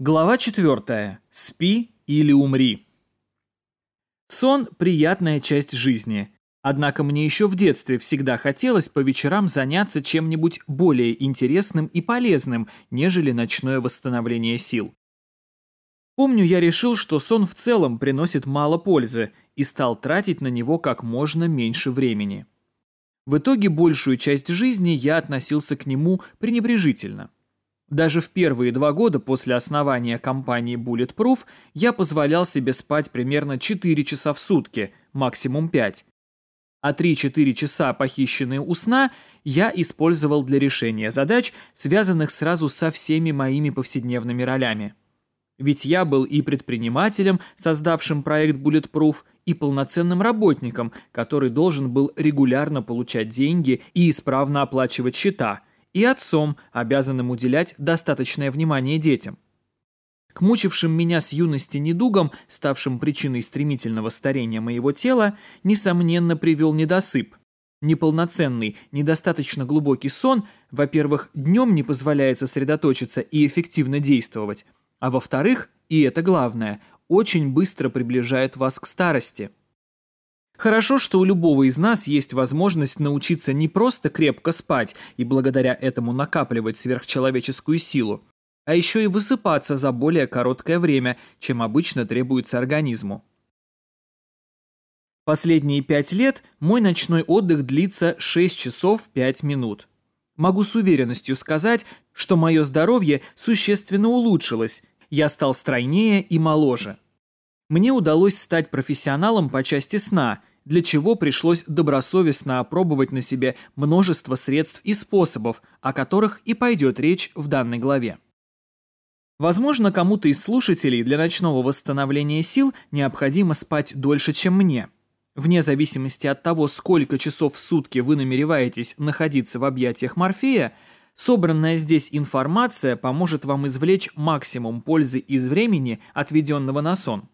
Глава 4. Спи или умри. Сон – приятная часть жизни. Однако мне еще в детстве всегда хотелось по вечерам заняться чем-нибудь более интересным и полезным, нежели ночное восстановление сил. Помню, я решил, что сон в целом приносит мало пользы и стал тратить на него как можно меньше времени. В итоге большую часть жизни я относился к нему пренебрежительно – даже в первые два года после основания компании Bulletproof я позволял себе спать примерно 4 часа в сутки, максимум 5. А 3-4 часа, похищенные у сна, я использовал для решения задач, связанных сразу со всеми моими повседневными ролями. Ведь я был и предпринимателем, создавшим проект Bulletproof, и полноценным работником, который должен был регулярно получать деньги и исправно оплачивать счета – и отцом, обязанным уделять достаточное внимание детям. К мучившим меня с юности недугам, ставшим причиной стремительного старения моего тела, несомненно привел недосып. Неполноценный, недостаточно глубокий сон, во-первых, днем не позволяет сосредоточиться и эффективно действовать, а во-вторых, и это главное, очень быстро приближает вас к старости – Хорошо, что у любого из нас есть возможность научиться не просто крепко спать и благодаря этому накапливать сверхчеловеческую силу, а еще и высыпаться за более короткое время, чем обычно требуется организму. Последние пять лет мой ночной отдых длится 6 часов 5 минут. Могу с уверенностью сказать, что мое здоровье существенно улучшилось, я стал стройнее и моложе. Мне удалось стать профессионалом по части сна, для чего пришлось добросовестно опробовать на себе множество средств и способов, о которых и пойдет речь в данной главе. Возможно, кому-то из слушателей для ночного восстановления сил необходимо спать дольше, чем мне. Вне зависимости от того, сколько часов в сутки вы намереваетесь находиться в объятиях Морфея, собранная здесь информация поможет вам извлечь максимум пользы из времени, отведенного на сон.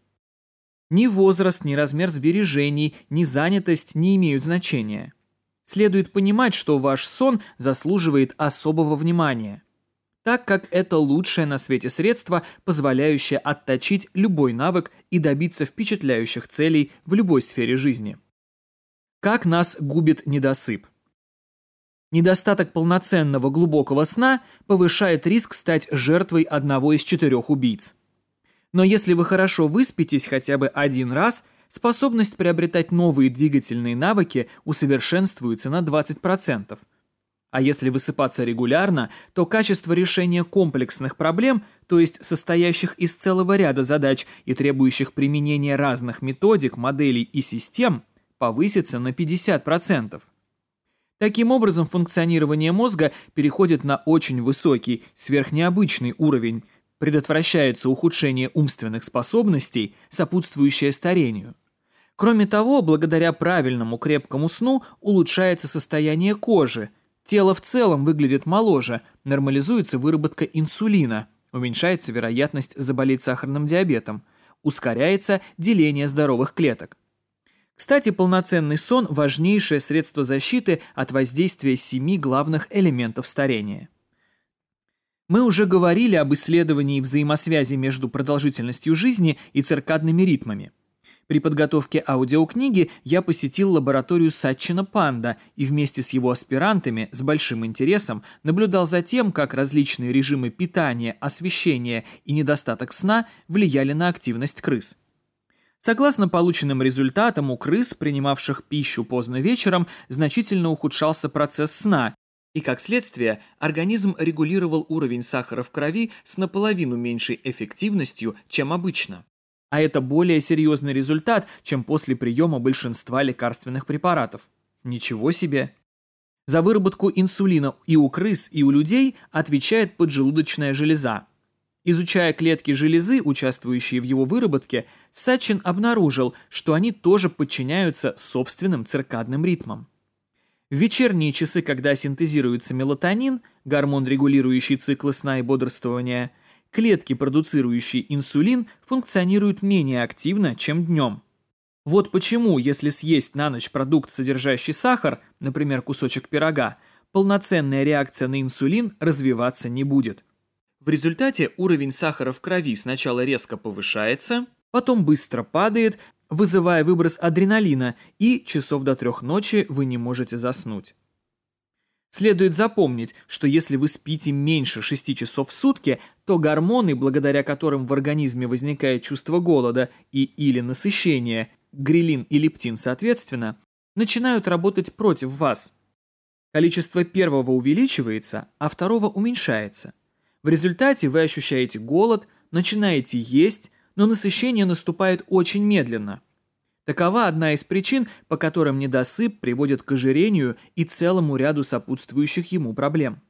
Ни возраст, ни размер сбережений, ни занятость не имеют значения. Следует понимать, что ваш сон заслуживает особого внимания, так как это лучшее на свете средство, позволяющее отточить любой навык и добиться впечатляющих целей в любой сфере жизни. Как нас губит недосып? Недостаток полноценного глубокого сна повышает риск стать жертвой одного из четырех убийц. Но если вы хорошо выспитесь хотя бы один раз, способность приобретать новые двигательные навыки усовершенствуется на 20%. А если высыпаться регулярно, то качество решения комплексных проблем, то есть состоящих из целого ряда задач и требующих применения разных методик, моделей и систем, повысится на 50%. Таким образом, функционирование мозга переходит на очень высокий, сверхнеобычный уровень – Предотвращается ухудшение умственных способностей, сопутствующее старению. Кроме того, благодаря правильному крепкому сну улучшается состояние кожи, тело в целом выглядит моложе, нормализуется выработка инсулина, уменьшается вероятность заболеть сахарным диабетом, ускоряется деление здоровых клеток. Кстати, полноценный сон – важнейшее средство защиты от воздействия семи главных элементов старения. Мы уже говорили об исследовании взаимосвязи между продолжительностью жизни и циркадными ритмами. При подготовке аудиокниги я посетил лабораторию Сатчина Панда и вместе с его аспирантами с большим интересом наблюдал за тем, как различные режимы питания, освещения и недостаток сна влияли на активность крыс. Согласно полученным результатам, у крыс, принимавших пищу поздно вечером, значительно ухудшался процесс сна, и как следствие, организм регулировал уровень сахара в крови с наполовину меньшей эффективностью, чем обычно. А это более серьезный результат, чем после приема большинства лекарственных препаратов. Ничего себе! За выработку инсулина и у крыс, и у людей отвечает поджелудочная железа. Изучая клетки железы, участвующие в его выработке, Сачин обнаружил, что они тоже подчиняются собственным циркадным ритмам. В вечерние часы, когда синтезируется мелатонин, гормон, регулирующий циклы сна и бодрствования, клетки, продуцирующие инсулин, функционируют менее активно, чем днем. Вот почему, если съесть на ночь продукт, содержащий сахар, например, кусочек пирога, полноценная реакция на инсулин развиваться не будет. В результате уровень сахара в крови сначала резко повышается, потом быстро падает, вызывая выброс адреналина, и часов до трех ночи вы не можете заснуть. Следует запомнить, что если вы спите меньше 6 часов в сутки, то гормоны, благодаря которым в организме возникает чувство голода и или насыщения, грилин и лептин соответственно, начинают работать против вас. Количество первого увеличивается, а второго уменьшается. В результате вы ощущаете голод, начинаете есть, но насыщение наступает очень медленно. Такова одна из причин, по которым недосып приводит к ожирению и целому ряду сопутствующих ему проблем.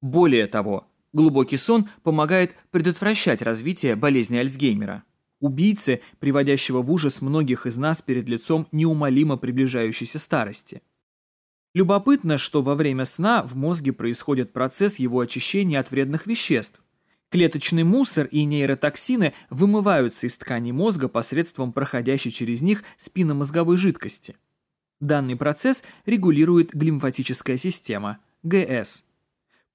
Более того, глубокий сон помогает предотвращать развитие болезни Альцгеймера. Убийцы, приводящего в ужас многих из нас перед лицом неумолимо приближающейся старости. Любопытно, что во время сна в мозге происходит процесс его очищения от вредных веществ, Клеточный мусор и нейротоксины вымываются из тканей мозга посредством проходящей через них спинномозговой жидкости. Данный процесс регулирует глимфатическая система, ГС.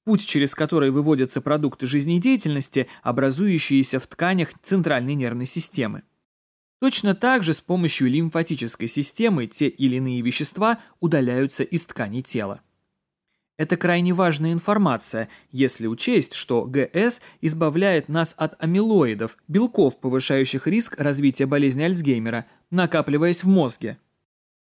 Путь, через который выводятся продукты жизнедеятельности, образующиеся в тканях центральной нервной системы. Точно так же с помощью лимфатической системы те или иные вещества удаляются из тканей тела. Это крайне важная информация, если учесть, что ГС избавляет нас от амилоидов, белков, повышающих риск развития болезни Альцгеймера, накапливаясь в мозге.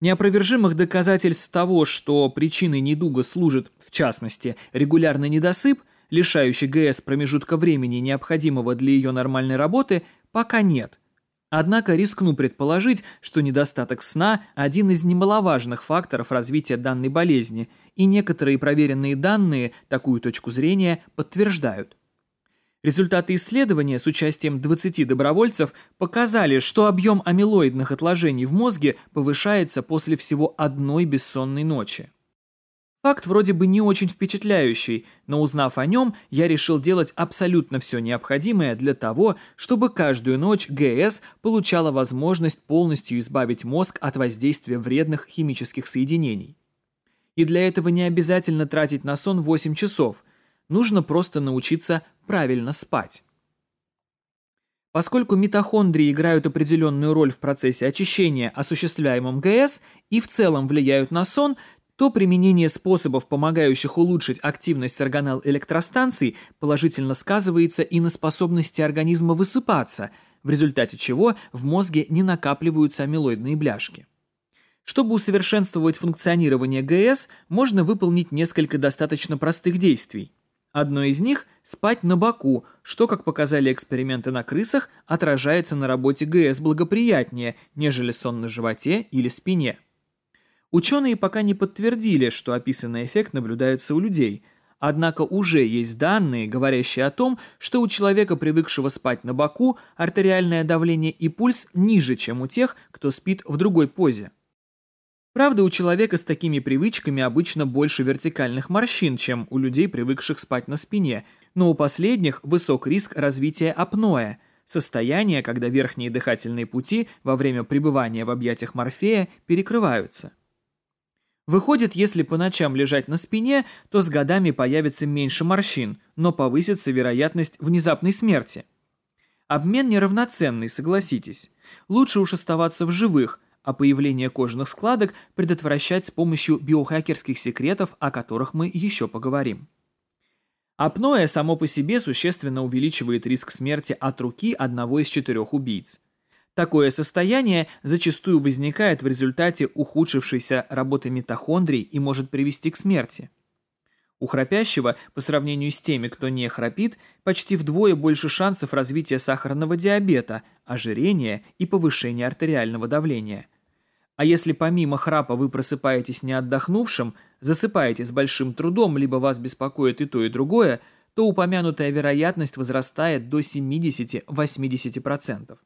Неопровержимых доказательств того, что причиной недуга служит, в частности, регулярный недосып, лишающий ГС промежутка времени, необходимого для ее нормальной работы, пока нет. Однако рискну предположить, что недостаток сна – один из немаловажных факторов развития данной болезни, и некоторые проверенные данные такую точку зрения подтверждают. Результаты исследования с участием 20 добровольцев показали, что объем амилоидных отложений в мозге повышается после всего одной бессонной ночи. Факт вроде бы не очень впечатляющий, но узнав о нем, я решил делать абсолютно все необходимое для того, чтобы каждую ночь ГС получала возможность полностью избавить мозг от воздействия вредных химических соединений. И для этого не обязательно тратить на сон 8 часов, нужно просто научиться правильно спать. Поскольку митохондрии играют определенную роль в процессе очищения, осуществляемом ГС, и в целом влияют на сон, то применение способов, помогающих улучшить активность органелл-электростанций, положительно сказывается и на способности организма высыпаться, в результате чего в мозге не накапливаются амилоидные бляшки. Чтобы усовершенствовать функционирование ГС, можно выполнить несколько достаточно простых действий. Одно из них – спать на боку, что, как показали эксперименты на крысах, отражается на работе ГС благоприятнее, нежели сон на животе или спине. Ученые пока не подтвердили, что описанный эффект наблюдается у людей, однако уже есть данные, говорящие о том, что у человека, привыкшего спать на боку, артериальное давление и пульс ниже, чем у тех, кто спит в другой позе. Правда, у человека с такими привычками обычно больше вертикальных морщин, чем у людей, привыкших спать на спине, но у последних высок риск развития апноэ – состояние, когда верхние дыхательные пути во время пребывания в объятиях морфея перекрываются. Выходит, если по ночам лежать на спине, то с годами появится меньше морщин, но повысится вероятность внезапной смерти. Обмен неравноценный, согласитесь. Лучше уж оставаться в живых, а появление кожаных складок предотвращать с помощью биохакерских секретов, о которых мы еще поговорим. Апноэ само по себе существенно увеличивает риск смерти от руки одного из четырех убийц. Такое состояние зачастую возникает в результате ухудшившейся работы митохондрий и может привести к смерти. У храпящего, по сравнению с теми, кто не храпит, почти вдвое больше шансов развития сахарного диабета, ожирения и повышения артериального давления. А если помимо храпа вы просыпаетесь не отдохнувшим, засыпаете с большим трудом, либо вас беспокоит и то, и другое, то упомянутая вероятность возрастает до 70-80%.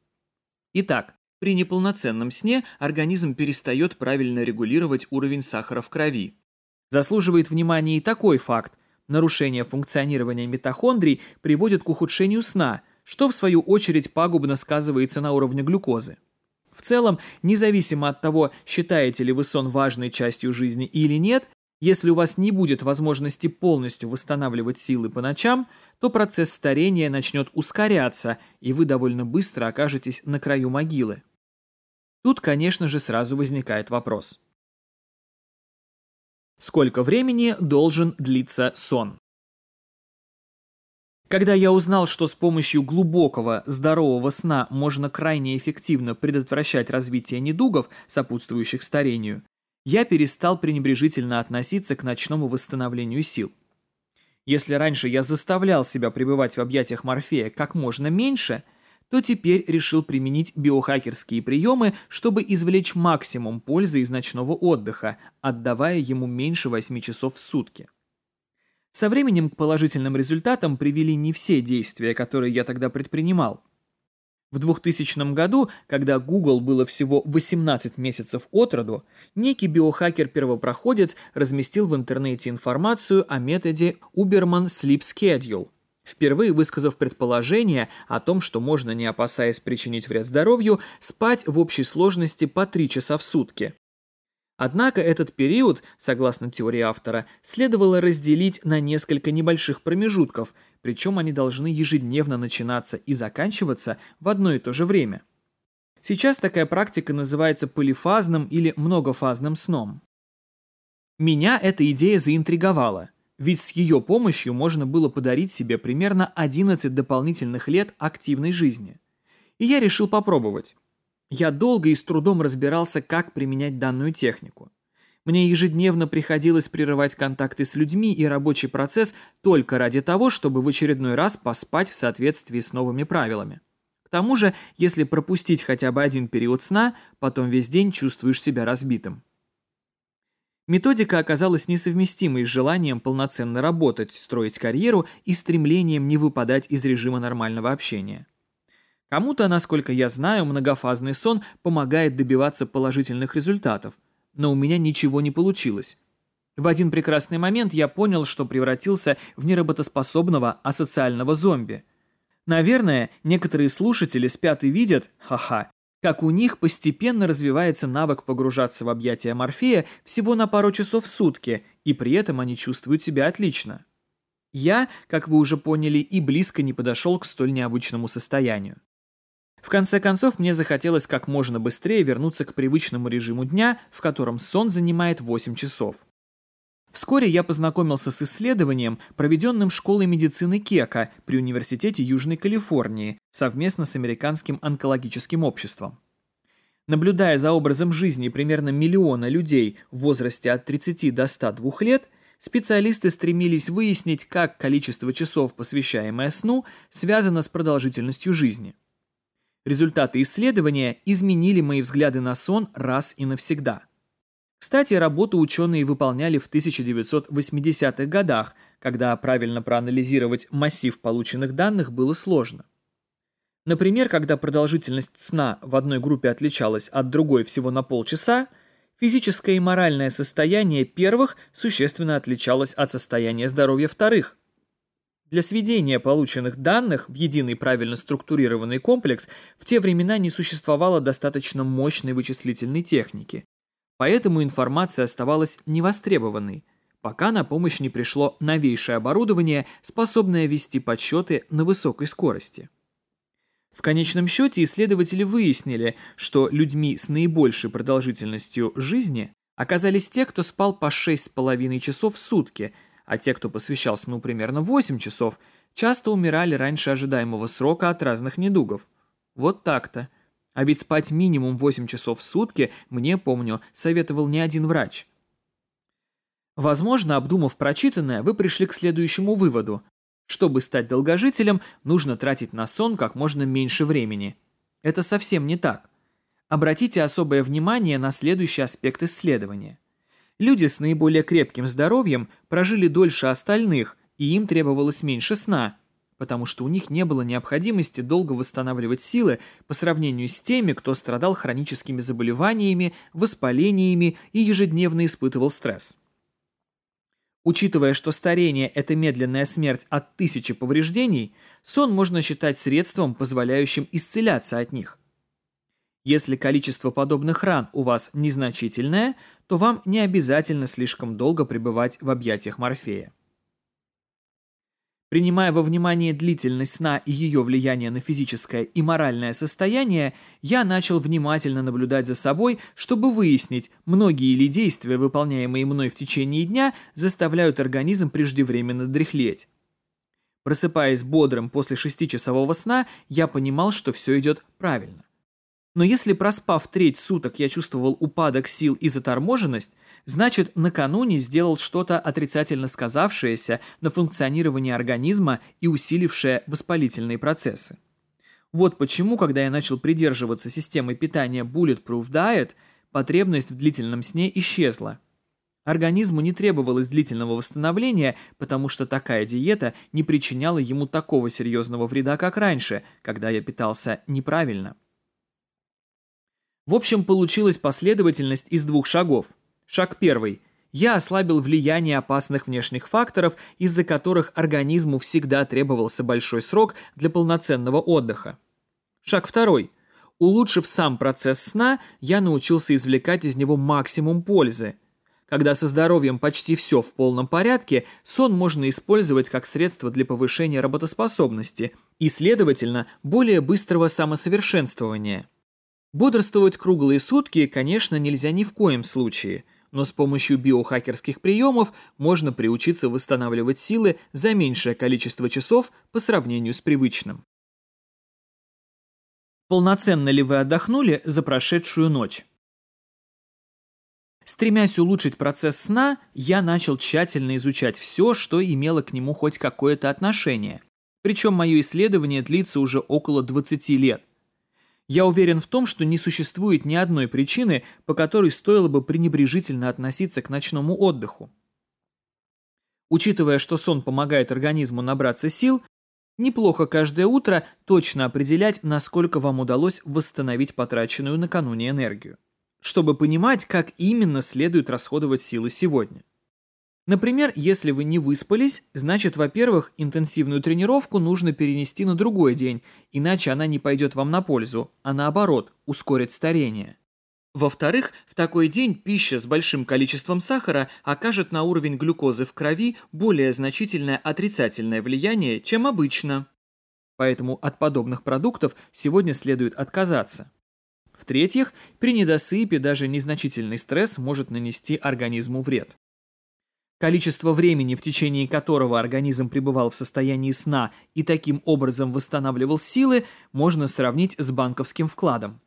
Итак, при неполноценном сне организм перестает правильно регулировать уровень сахара в крови. Заслуживает внимания и такой факт. Нарушение функционирования митохондрий приводит к ухудшению сна, что в свою очередь пагубно сказывается на уровне глюкозы. В целом, независимо от того, считаете ли вы сон важной частью жизни или нет, если у вас не будет возможности полностью восстанавливать силы по ночам – то процесс старения начнет ускоряться, и вы довольно быстро окажетесь на краю могилы. Тут, конечно же, сразу возникает вопрос. Сколько времени должен длиться сон? Когда я узнал, что с помощью глубокого, здорового сна можно крайне эффективно предотвращать развитие недугов, сопутствующих старению, я перестал пренебрежительно относиться к ночному восстановлению сил. Если раньше я заставлял себя пребывать в объятиях Морфея как можно меньше, то теперь решил применить биохакерские приемы, чтобы извлечь максимум пользы из ночного отдыха, отдавая ему меньше 8 часов в сутки. Со временем к положительным результатам привели не все действия, которые я тогда предпринимал, в 2000 году, когда Google было всего 18 месяцев от роду, некий биохакер-первопроходец разместил в интернете информацию о методе Uberman Sleep Schedule, впервые высказав предположение о том, что можно, не опасаясь причинить вред здоровью, спать в общей сложности по 3 часа в сутки. Однако этот период, согласно теории автора, следовало разделить на несколько небольших промежутков, причем они должны ежедневно начинаться и заканчиваться в одно и то же время. Сейчас такая практика называется полифазным или многофазным сном. Меня эта идея заинтриговала, ведь с ее помощью можно было подарить себе примерно 11 дополнительных лет активной жизни. И я решил попробовать. Я долго и с трудом разбирался, как применять данную технику. Мне ежедневно приходилось прерывать контакты с людьми и рабочий процесс только ради того, чтобы в очередной раз поспать в соответствии с новыми правилами. К тому же, если пропустить хотя бы один период сна, потом весь день чувствуешь себя разбитым. Методика оказалась несовместимой с желанием полноценно работать, строить карьеру и стремлением не выпадать из режима нормального общения. Кому-то, насколько я знаю, многофазный сон помогает добиваться положительных результатов, но у меня ничего не получилось. В один прекрасный момент я понял, что превратился в неработоспособного асоциального зомби. Наверное, некоторые слушатели спят и видят, ха-ха, как у них постепенно развивается навык погружаться в объятия Морфея всего на пару часов в сутки, и при этом они чувствуют себя отлично. Я, как вы уже поняли, и близко не подошел к столь необычному состоянию. В конце концов, мне захотелось как можно быстрее вернуться к привычному режиму дня, в котором сон занимает 8 часов. Вскоре я познакомился с исследованием, проведенным Школой медицины Кека при Университете Южной Калифорнии совместно с Американским онкологическим обществом. Наблюдая за образом жизни примерно миллиона людей в возрасте от 30 до 102 лет, специалисты стремились выяснить, как количество часов, посвящаемое сну, связано с продолжительностью жизни – Результаты исследования изменили мои взгляды на сон раз и навсегда. Кстати, работу ученые выполняли в 1980-х годах, когда правильно проанализировать массив полученных данных было сложно. Например, когда продолжительность сна в одной группе отличалась от другой всего на полчаса, физическое и моральное состояние первых существенно отличалось от состояния здоровья вторых – для сведения полученных данных в единый правильно структурированный комплекс в те времена не существовало достаточно мощной вычислительной техники. Поэтому информация оставалась невостребованной, пока на помощь не пришло новейшее оборудование, способное вести подсчеты на высокой скорости. В конечном счете исследователи выяснили, что людьми с наибольшей продолжительностью жизни оказались те, кто спал по 6,5 часов в сутки – а те, кто посвящал сну примерно 8 часов, часто умирали раньше ожидаемого срока от разных недугов. Вот так-то. А ведь спать минимум 8 часов в сутки, мне, помню, советовал не один врач. Возможно, обдумав прочитанное, вы пришли к следующему выводу. Чтобы стать долгожителем, нужно тратить на сон как можно меньше времени. Это совсем не так. Обратите особое внимание на следующий аспект исследования. Люди с наиболее крепким здоровьем прожили дольше остальных, и им требовалось меньше сна, потому что у них не было необходимости долго восстанавливать силы по сравнению с теми, кто страдал хроническими заболеваниями, воспалениями и ежедневно испытывал стресс. Учитывая, что старение – это медленная смерть от тысячи повреждений, сон можно считать средством, позволяющим исцеляться от них – если количество подобных ран у вас незначительное, то вам не обязательно слишком долго пребывать в объятиях морфея. Принимая во внимание длительность сна и ее влияние на физическое и моральное состояние, я начал внимательно наблюдать за собой, чтобы выяснить, многие ли действия, выполняемые мной в течение дня, заставляют организм преждевременно дряхлеть. Просыпаясь бодрым после шестичасового сна, я понимал, что все идет правильно. Но если проспав треть суток я чувствовал упадок сил и заторможенность, значит накануне сделал что-то отрицательно сказавшееся на функционировании организма и усилившее воспалительные процессы. Вот почему, когда я начал придерживаться системы питания Bulletproof Diet, потребность в длительном сне исчезла. Организму не требовалось длительного восстановления, потому что такая диета не причиняла ему такого серьезного вреда, как раньше, когда я питался неправильно. В общем, получилась последовательность из двух шагов. Шаг первый. Я ослабил влияние опасных внешних факторов, из-за которых организму всегда требовался большой срок для полноценного отдыха. Шаг второй. Улучшив сам процесс сна, я научился извлекать из него максимум пользы. Когда со здоровьем почти все в полном порядке, сон можно использовать как средство для повышения работоспособности и, следовательно, более быстрого самосовершенствования. Бодрствовать круглые сутки, конечно, нельзя ни в коем случае, но с помощью биохакерских приемов можно приучиться восстанавливать силы за меньшее количество часов по сравнению с привычным. Полноценно ли вы отдохнули за прошедшую ночь? Стремясь улучшить процесс сна, я начал тщательно изучать все, что имело к нему хоть какое-то отношение. Причем мое исследование длится уже около 20 лет – я уверен в том, что не существует ни одной причины, по которой стоило бы пренебрежительно относиться к ночному отдыху. Учитывая, что сон помогает организму набраться сил, неплохо каждое утро точно определять, насколько вам удалось восстановить потраченную накануне энергию, чтобы понимать, как именно следует расходовать силы сегодня. Например, если вы не выспались, значит, во-первых, интенсивную тренировку нужно перенести на другой день, иначе она не пойдет вам на пользу, а наоборот, ускорит старение. Во-вторых, в такой день пища с большим количеством сахара окажет на уровень глюкозы в крови более значительное отрицательное влияние, чем обычно. Поэтому от подобных продуктов сегодня следует отказаться. В-третьих, при недосыпе даже незначительный стресс может нанести организму вред. Количество времени, в течение которого организм пребывал в состоянии сна и таким образом восстанавливал силы, можно сравнить с банковским вкладом.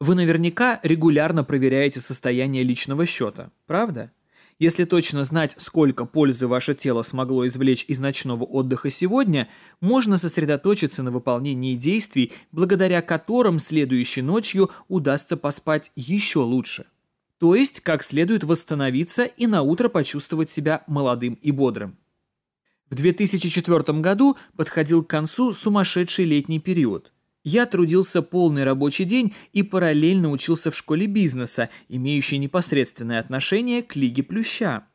Вы наверняка регулярно проверяете состояние личного счета, правда? Если точно знать, сколько пользы ваше тело смогло извлечь из ночного отдыха сегодня, можно сосредоточиться на выполнении действий, благодаря которым следующей ночью удастся поспать еще лучше то есть как следует восстановиться и на утро почувствовать себя молодым и бодрым. В 2004 году подходил к концу сумасшедший летний период. Я трудился полный рабочий день и параллельно учился в школе бизнеса, имеющей непосредственное отношение к Лиге Плюща.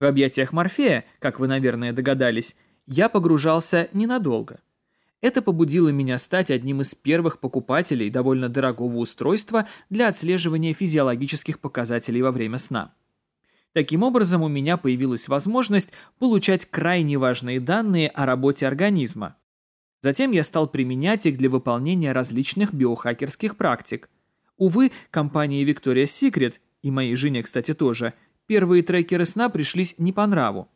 В объятиях Морфея, как вы, наверное, догадались, я погружался ненадолго. Это побудило меня стать одним из первых покупателей довольно дорогого устройства для отслеживания физиологических показателей во время сна. Таким образом, у меня появилась возможность получать крайне важные данные о работе организма. Затем я стал применять их для выполнения различных биохакерских практик. Увы, компании Victoria's Secret, и моей жене, кстати, тоже, первые трекеры сна пришлись не по нраву.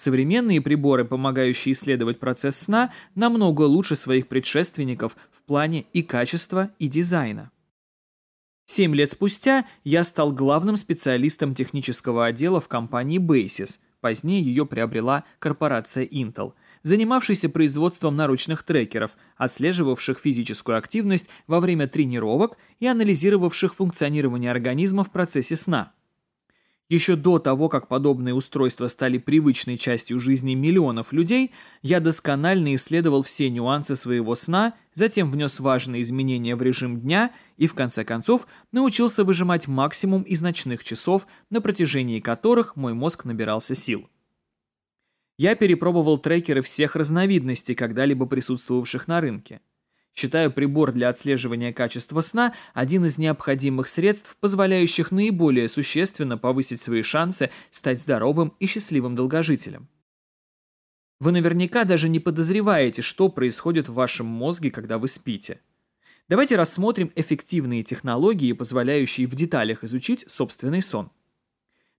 Современные приборы, помогающие исследовать процесс сна, намного лучше своих предшественников в плане и качества, и дизайна. Семь лет спустя я стал главным специалистом технического отдела в компании Basis, позднее ее приобрела корпорация Intel, занимавшейся производством наручных трекеров, отслеживавших физическую активность во время тренировок и анализировавших функционирование организма в процессе сна. Еще до того, как подобные устройства стали привычной частью жизни миллионов людей, я досконально исследовал все нюансы своего сна, затем внес важные изменения в режим дня и, в конце концов, научился выжимать максимум из ночных часов, на протяжении которых мой мозг набирался сил. Я перепробовал трекеры всех разновидностей, когда-либо присутствовавших на рынке. Считаю прибор для отслеживания качества сна один из необходимых средств, позволяющих наиболее существенно повысить свои шансы стать здоровым и счастливым долгожителем. Вы наверняка даже не подозреваете, что происходит в вашем мозге, когда вы спите. Давайте рассмотрим эффективные технологии, позволяющие в деталях изучить собственный сон.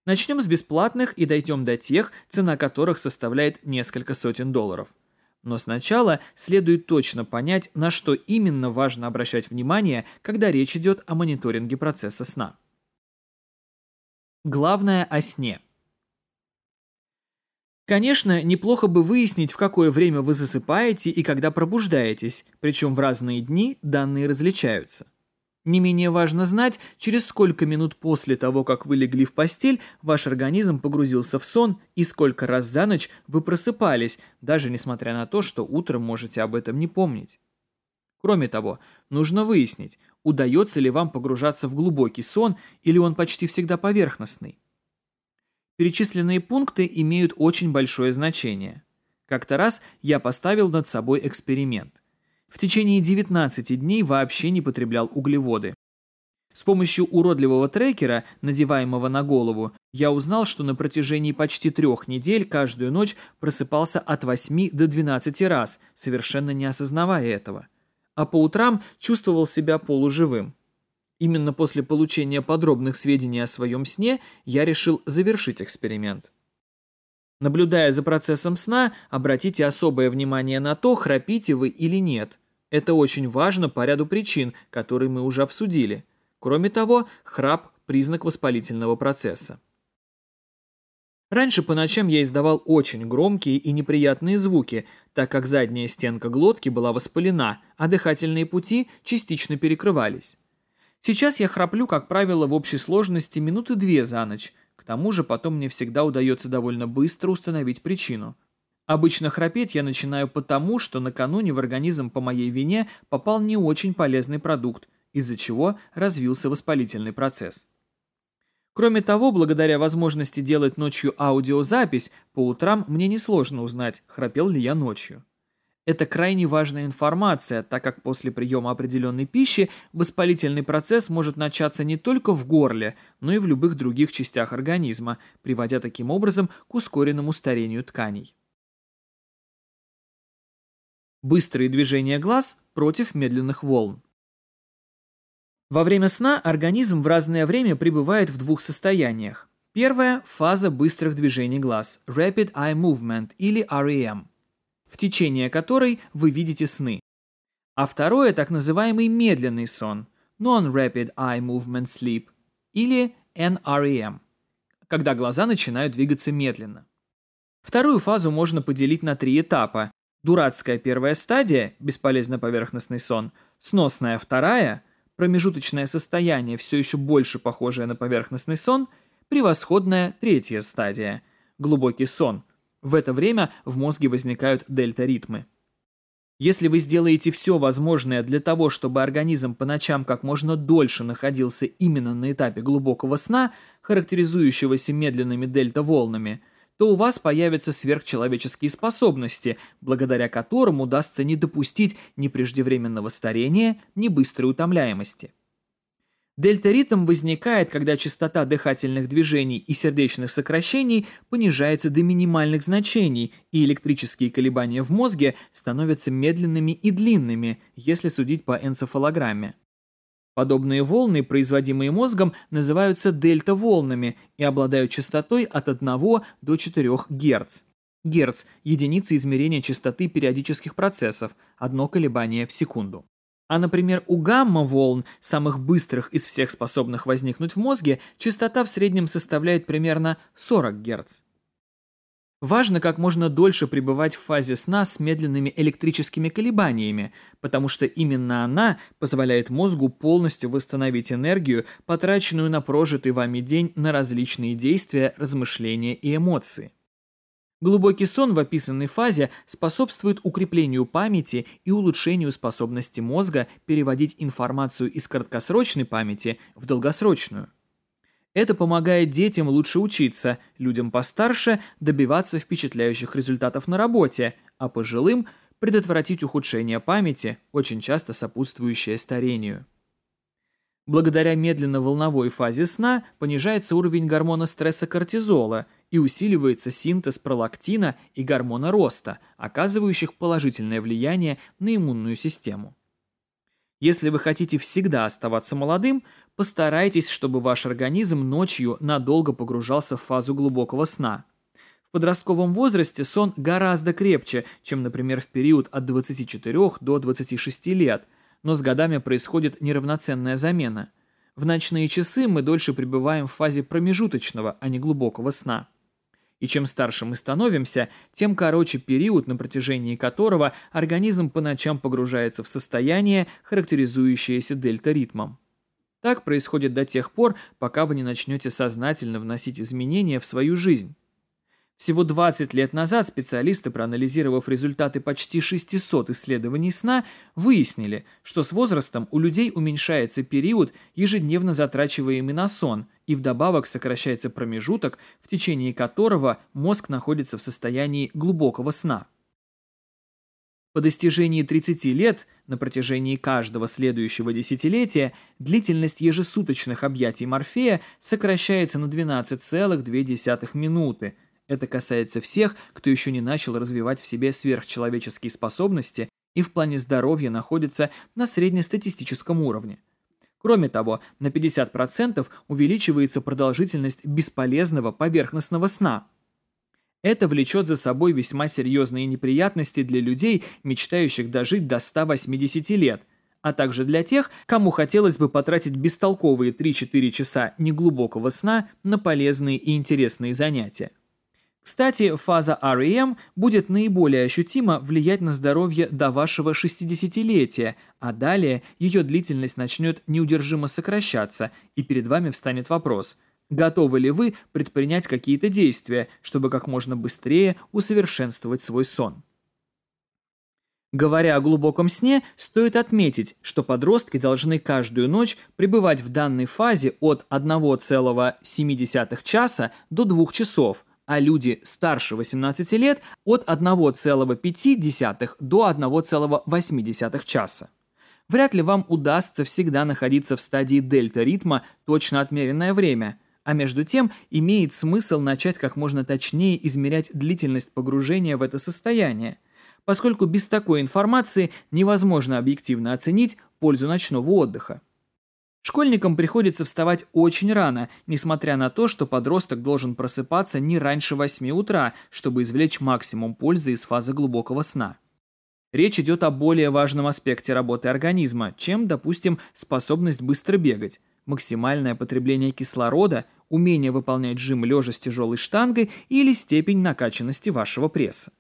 Начнем с бесплатных и дойдем до тех, цена которых составляет несколько сотен долларов. Но сначала следует точно понять, на что именно важно обращать внимание, когда речь идет о мониторинге процесса сна. Главное о сне. Конечно, неплохо бы выяснить, в какое время вы засыпаете и когда пробуждаетесь, причем в разные дни данные различаются. Не менее важно знать, через сколько минут после того, как вы легли в постель, ваш организм погрузился в сон и сколько раз за ночь вы просыпались, даже несмотря на то, что утром можете об этом не помнить. Кроме того, нужно выяснить, удается ли вам погружаться в глубокий сон или он почти всегда поверхностный. Перечисленные пункты имеют очень большое значение. Как-то раз я поставил над собой эксперимент. В течение 19 дней вообще не потреблял углеводы. С помощью уродливого трекера, надеваемого на голову, я узнал, что на протяжении почти трех недель каждую ночь просыпался от 8 до 12 раз, совершенно не осознавая этого. А по утрам чувствовал себя полуживым. Именно после получения подробных сведений о своем сне я решил завершить эксперимент. Наблюдая за процессом сна, обратите особое внимание на то, храпите вы или нет. Это очень важно по ряду причин, которые мы уже обсудили. Кроме того, храп – признак воспалительного процесса. Раньше по ночам я издавал очень громкие и неприятные звуки, так как задняя стенка глотки была воспалена, а дыхательные пути частично перекрывались. Сейчас я храплю, как правило, в общей сложности минуты две за ночь. К тому же потом мне всегда удается довольно быстро установить причину – Обычно храпеть я начинаю потому, что накануне в организм по моей вине попал не очень полезный продукт, из-за чего развился воспалительный процесс. Кроме того, благодаря возможности делать ночью аудиозапись, по утрам мне несложно узнать, храпел ли я ночью. Это крайне важная информация, так как после приема определенной пищи воспалительный процесс может начаться не только в горле, но и в любых других частях организма, приводя таким образом к ускоренному старению тканей. Быстрые движения глаз против медленных волн. Во время сна организм в разное время пребывает в двух состояниях. Первая – фаза быстрых движений глаз – Rapid Eye Movement или REM, в течение которой вы видите сны. А второе – так называемый медленный сон – Non-Rapid Eye Movement Sleep или NREM, когда глаза начинают двигаться медленно. Вторую фазу можно поделить на три этапа Дурацкая первая стадия – бесполезно-поверхностный сон, сносная вторая – промежуточное состояние, все еще больше похожее на поверхностный сон, превосходная третья стадия – глубокий сон. В это время в мозге возникают дельта-ритмы. Если вы сделаете все возможное для того, чтобы организм по ночам как можно дольше находился именно на этапе глубокого сна, характеризующегося медленными дельта-волнами – то у вас появятся сверхчеловеческие способности, благодаря которым удастся не допустить ни преждевременного старения, ни быстрой утомляемости. Дельта-ритм возникает, когда частота дыхательных движений и сердечных сокращений понижается до минимальных значений, и электрические колебания в мозге становятся медленными и длинными, если судить по энцефалограмме. Подобные волны, производимые мозгом, называются дельта-волнами и обладают частотой от 1 до 4 Гц. Герц – единица измерения частоты периодических процессов, одно колебание в секунду. А, например, у гамма-волн, самых быстрых из всех способных возникнуть в мозге, частота в среднем составляет примерно 40 Гц. Важно как можно дольше пребывать в фазе сна с медленными электрическими колебаниями, потому что именно она позволяет мозгу полностью восстановить энергию, потраченную на прожитый вами день на различные действия, размышления и эмоции. Глубокий сон в описанной фазе способствует укреплению памяти и улучшению способности мозга переводить информацию из краткосрочной памяти в долгосрочную. Это помогает детям лучше учиться, людям постарше добиваться впечатляющих результатов на работе, а пожилым предотвратить ухудшение памяти, очень часто сопутствующее старению. Благодаря медленно-волновой фазе сна понижается уровень гормона стресса кортизола и усиливается синтез пролактина и гормона роста, оказывающих положительное влияние на иммунную систему. Если вы хотите всегда оставаться молодым – Постарайтесь, чтобы ваш организм ночью надолго погружался в фазу глубокого сна. В подростковом возрасте сон гораздо крепче, чем, например, в период от 24 до 26 лет, но с годами происходит неравноценная замена. В ночные часы мы дольше пребываем в фазе промежуточного, а не глубокого сна. И чем старше мы становимся, тем короче период, на протяжении которого организм по ночам погружается в состояние, характеризующееся дельта-ритмом. Так происходит до тех пор, пока вы не начнете сознательно вносить изменения в свою жизнь. Всего 20 лет назад специалисты, проанализировав результаты почти 600 исследований сна, выяснили, что с возрастом у людей уменьшается период, ежедневно затрачиваемый на сон, и вдобавок сокращается промежуток, в течение которого мозг находится в состоянии глубокого сна. По достижении 30 лет, на протяжении каждого следующего десятилетия, длительность ежесуточных объятий Морфея сокращается на 12,2 минуты. Это касается всех, кто еще не начал развивать в себе сверхчеловеческие способности и в плане здоровья находится на среднестатистическом уровне. Кроме того, на 50% увеличивается продолжительность бесполезного поверхностного сна – это влечет за собой весьма серьезные неприятности для людей, мечтающих дожить до 180 лет, а также для тех, кому хотелось бы потратить бестолковые 3-4 часа неглубокого сна на полезные и интересные занятия. Кстати, фаза REM будет наиболее ощутимо влиять на здоровье до вашего 60-летия, а далее ее длительность начнет неудержимо сокращаться, и перед вами встанет вопрос – Готовы ли вы предпринять какие-то действия, чтобы как можно быстрее усовершенствовать свой сон? Говоря о глубоком сне, стоит отметить, что подростки должны каждую ночь пребывать в данной фазе от 1,7 часа до 2 часов, а люди старше 18 лет от 1,5 до 1,8 часа. Вряд ли вам удастся всегда находиться в стадии дельта-ритма точно отмеренное время – а между тем имеет смысл начать как можно точнее измерять длительность погружения в это состояние, поскольку без такой информации невозможно объективно оценить пользу ночного отдыха. Школьникам приходится вставать очень рано, несмотря на то, что подросток должен просыпаться не раньше 8 утра, чтобы извлечь максимум пользы из фазы глубокого сна. Речь идет о более важном аспекте работы организма, чем, допустим, способность быстро бегать максимальное потребление кислорода, умение выполнять жим лежа с тяжелой штангой или степень накачанности вашего пресса.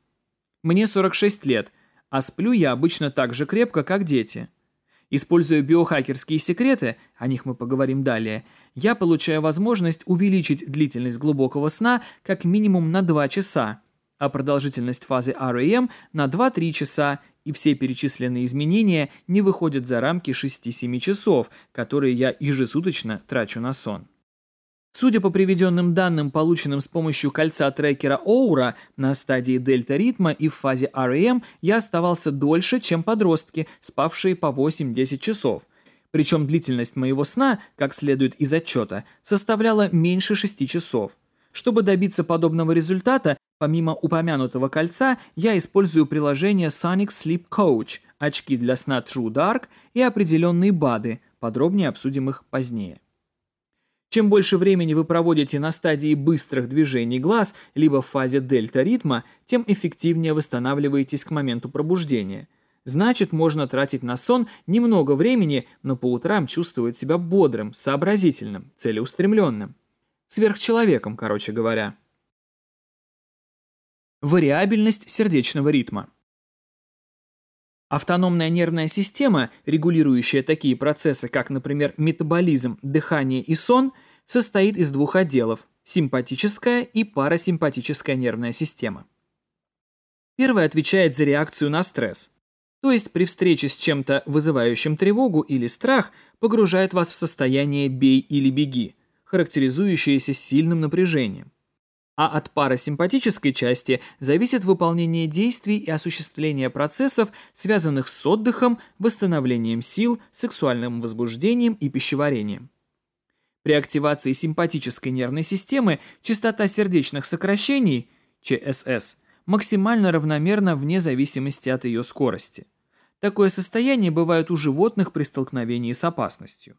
Мне 46 лет, а сплю я обычно так же крепко, как дети. Используя биохакерские секреты, о них мы поговорим далее, я получаю возможность увеличить длительность глубокого сна как минимум на 2 часа, а продолжительность фазы REM на 2-3 часа и все перечисленные изменения не выходят за рамки 6-7 часов, которые я ежесуточно трачу на сон. Судя по приведенным данным, полученным с помощью кольца трекера Оура, на стадии дельта-ритма и в фазе REM я оставался дольше, чем подростки, спавшие по 8-10 часов. Причем длительность моего сна, как следует из отчета, составляла меньше 6 часов. Чтобы добиться подобного результата, Помимо упомянутого кольца, я использую приложение Sonic Sleep Coach, очки для сна True Dark и определенные БАДы, подробнее обсудим их позднее. Чем больше времени вы проводите на стадии быстрых движений глаз, либо в фазе дельта-ритма, тем эффективнее восстанавливаетесь к моменту пробуждения. Значит, можно тратить на сон немного времени, но по утрам чувствовать себя бодрым, сообразительным, целеустремленным. Сверхчеловеком, короче говоря. Вариабельность сердечного ритма. Автономная нервная система, регулирующая такие процессы, как, например, метаболизм, дыхание и сон, состоит из двух отделов – симпатическая и парасимпатическая нервная система. Первая отвечает за реакцию на стресс. То есть при встрече с чем-то, вызывающим тревогу или страх, погружает вас в состояние «бей или беги», характеризующееся сильным напряжением а от парасимпатической части зависит выполнение действий и осуществление процессов, связанных с отдыхом, восстановлением сил, сексуальным возбуждением и пищеварением. При активации симпатической нервной системы частота сердечных сокращений, ЧСС, максимально равномерна вне зависимости от ее скорости. Такое состояние бывает у животных при столкновении с опасностью.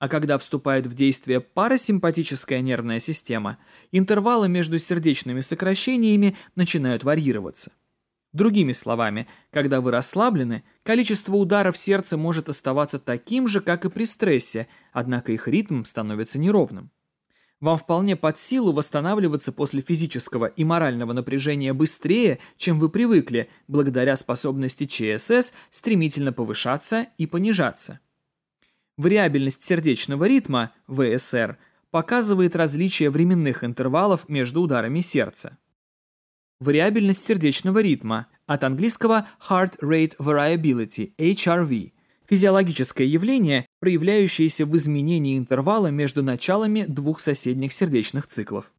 А когда вступает в действие парасимпатическая нервная система, интервалы между сердечными сокращениями начинают варьироваться. Другими словами, когда вы расслаблены, количество ударов сердца может оставаться таким же, как и при стрессе, однако их ритм становится неровным. Вам вполне под силу восстанавливаться после физического и морального напряжения быстрее, чем вы привыкли, благодаря способности ЧСС стремительно повышаться и понижаться. Вариабельность сердечного ритма, ВСР, показывает различие временных интервалов между ударами сердца. Вариабельность сердечного ритма, от английского Heart Rate Variability, HRV, физиологическое явление, проявляющееся в изменении интервала между началами двух соседних сердечных циклов.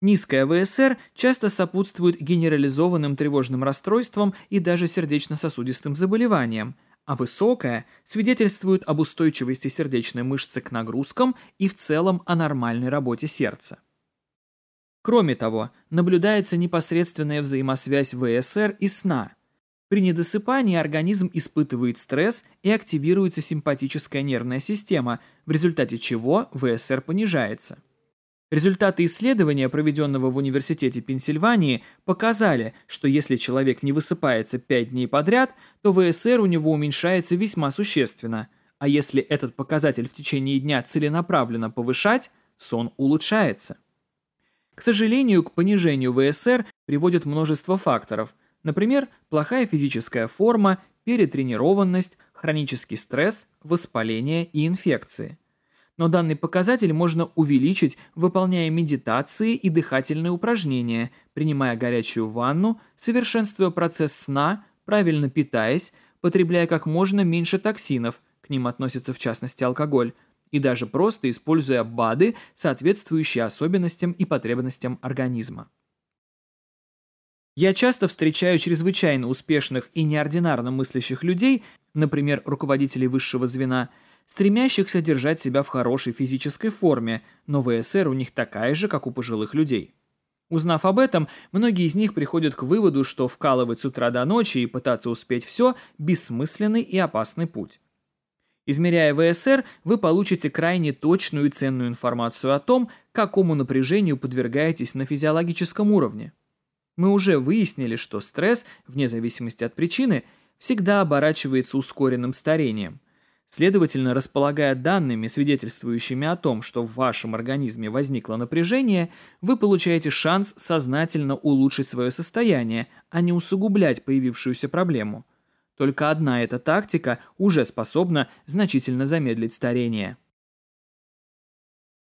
Низкая ВСР часто сопутствует генерализованным тревожным расстройствам и даже сердечно-сосудистым заболеваниям – а высокая свидетельствует об устойчивости сердечной мышцы к нагрузкам и в целом о нормальной работе сердца. Кроме того, наблюдается непосредственная взаимосвязь ВСР и сна. При недосыпании организм испытывает стресс и активируется симпатическая нервная система, в результате чего ВСР понижается. Результаты исследования, проведенного в Университете Пенсильвании, показали, что если человек не высыпается 5 дней подряд, то ВСР у него уменьшается весьма существенно. А если этот показатель в течение дня целенаправленно повышать, сон улучшается. К сожалению, к понижению ВСР приводит множество факторов. Например, плохая физическая форма, перетренированность, хронический стресс, воспаление и инфекции но данный показатель можно увеличить, выполняя медитации и дыхательные упражнения, принимая горячую ванну, совершенствуя процесс сна, правильно питаясь, потребляя как можно меньше токсинов, к ним относится в частности алкоголь, и даже просто используя БАДы, соответствующие особенностям и потребностям организма. Я часто встречаю чрезвычайно успешных и неординарно мыслящих людей, например, руководителей высшего звена – стремящихся держать себя в хорошей физической форме, но ВСР у них такая же, как у пожилых людей. Узнав об этом, многие из них приходят к выводу, что вкалывать с утра до ночи и пытаться успеть все – бессмысленный и опасный путь. Измеряя ВСР, вы получите крайне точную и ценную информацию о том, какому напряжению подвергаетесь на физиологическом уровне. Мы уже выяснили, что стресс, вне зависимости от причины, всегда оборачивается ускоренным старением – Следовательно, располагая данными, свидетельствующими о том, что в вашем организме возникло напряжение, вы получаете шанс сознательно улучшить свое состояние, а не усугублять появившуюся проблему. Только одна эта тактика уже способна значительно замедлить старение.